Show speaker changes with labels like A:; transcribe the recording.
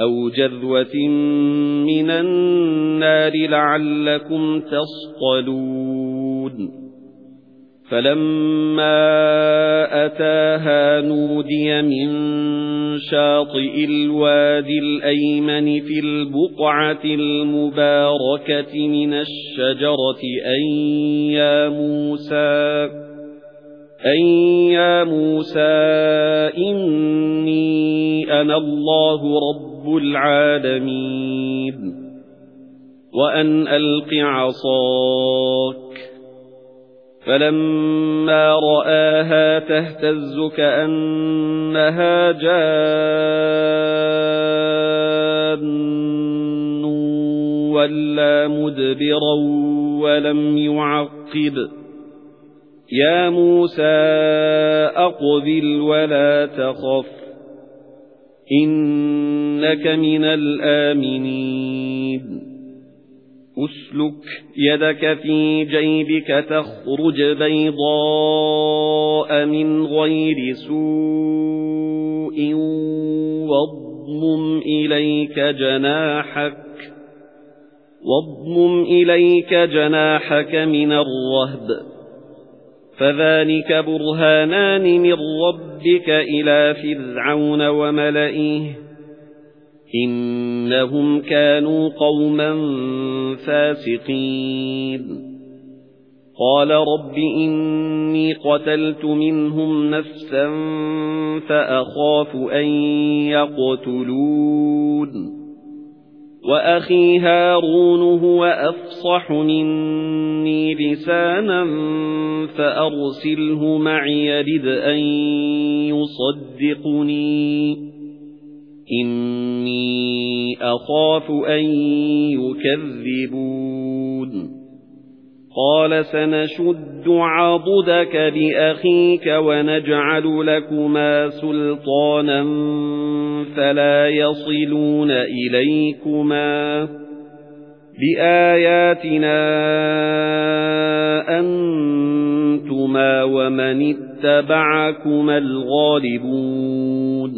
A: أَوْ جَذْوَةٍ مِنَ النَّارِ لَعَلَّكُمْ تَصْطَلُونَ فَلَمَّا أَتَاهَا نُودِيَ مِن شَاطِئِ الْوَادِ الْأَيْمَنِ فِي الْبُقْعَةِ الْمُبَارَكَةِ مِنَ الشَّجَرَةِ أَن يَا مُوسَى أَن يَا مُوسَى إِنِّي أَنَا اللَّهُ رَبُّ رَبُّ الْعَالَمِينَ. وَأَنْ أَلْقِ عَصَاكَ. فَلَمَّا رَآهَا تَهْتَزُّ كَأَنَّهَا جَانٌّ وَلَّى مُدْبِرًا وَلَمْ يُعَقِّبْ. يَا مُوسَى أَقْبِلْ وَلَا تَخَفْ. إِنَّكَ مِنَ الْآمِنِينَ. أُسْلُكْ يَدَكَ فِي جَيْبِكَ تَخْرُجْ بَيْضَاءَ مِنْ غَيْرِ سُوءٍ وَاضْمُمْ إِلَيْكَ جَنَاحَكَ وَاضْمُمْ إِلَيْكَ جَنَاحَكَ مِنَ الرَّهْبِ. فَذَلِكَ بُرْهَانَانِ مِنْ رَبِّكَ إِلَى فِرْعَوْنَ وَمَلَئِهِ. إِنَّهُمْ كَانُوا قَوْمًا فَاسِقِينَ. قَالَ رَبِّ إِنِّي قَتَلْتُ مِنْهُمْ نَفْسًا فَأَخَافُ أَنْ يَقْتُلُونِ. وَأَخِي هَارُونُ هُوَ أَفْصَحُ مِنِّي لِسَانًا فَأَرْسِلْهُ مَعِيَ رِدْ أَن يُصَدِّقُنِي. إِنِّي أَخَافُ أَن يُكَذِّبُونِ. قَالَ سَنَشُدُّ عَضُدَكَ بِأَخِيكَ وَنَجْعَلُ لَكُمَا سُلْطَانًا فَلَا يَصِلُونَ إِلَيْكُمَا. بِآيَاتِنَا أَنْتُمَا وَمَنِ اتَّبَعَكُمَا الْغَالِبُونَ